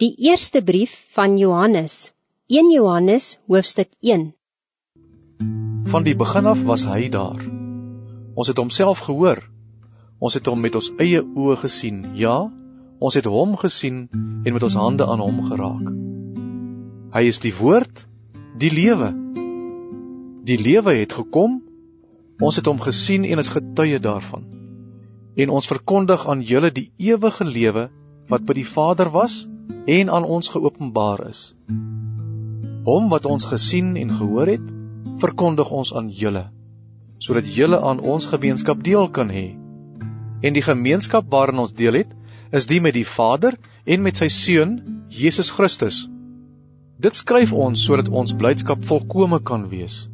Die eerste brief van Johannes, 1 Johannes hoofstuk 1. Van die begin af was hy daar. Ons het homself gehoor. Ons het hom met ons eie oë gesien. Ja, ons het hom gesien en met ons hande aan hom geraak. Hy is die woord, die lewe. Die lewe het gekom. Ons het hom gesien en is getuie daarvan. En ons verkondig aan julle die ewige lewe wat by die Vader was en aan ons geopenbaar is. Hom wat ons gesien en gehoor het, verkondig ons aan julle, sodat julle aan ons gemeenskap deel kan hê. En die gemeenskap waarin ons deel het, is die met die Vader en met sy seun Jesus Christus. Dit skryf ons sodat ons blydskap volkome kan wees.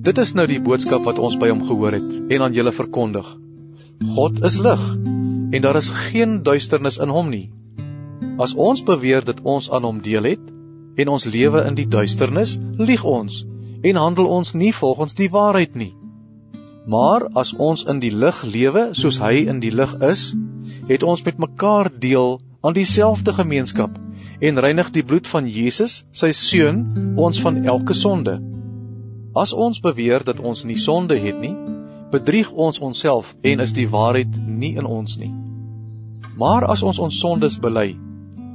Dit is nou die boodskap wat ons by hom gehoor het en aan julle verkondig. God is lig en daar is geen duisternis in hom nie. As ons beweer dat ons aan hom deel het en ons lewe in die duisternis, lieg ons en handel ons nie volgens die waarheid nie. Maar as ons in die lig lewe soos hy in die lig is, het ons met mekaar deel aan dieselfde gemeenskap en reinig die bloed van Jesus, sy seun, ons van elke sonde. As ons beweer dat ons nie sonde het nie, bedrieg ons onsself en is die waarheid nie in ons nie. Maar as ons ons sondes bely,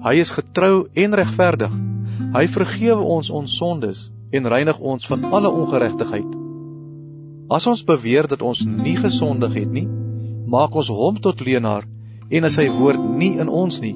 Hy is getrou en regverdig. Hy vergewe ons ons sondes en reinig ons van alle ongeregtigheid. As ons beweer dat ons nie gesondig het nie, maak ons hom tot leenaar en is sy woord nie in ons nie.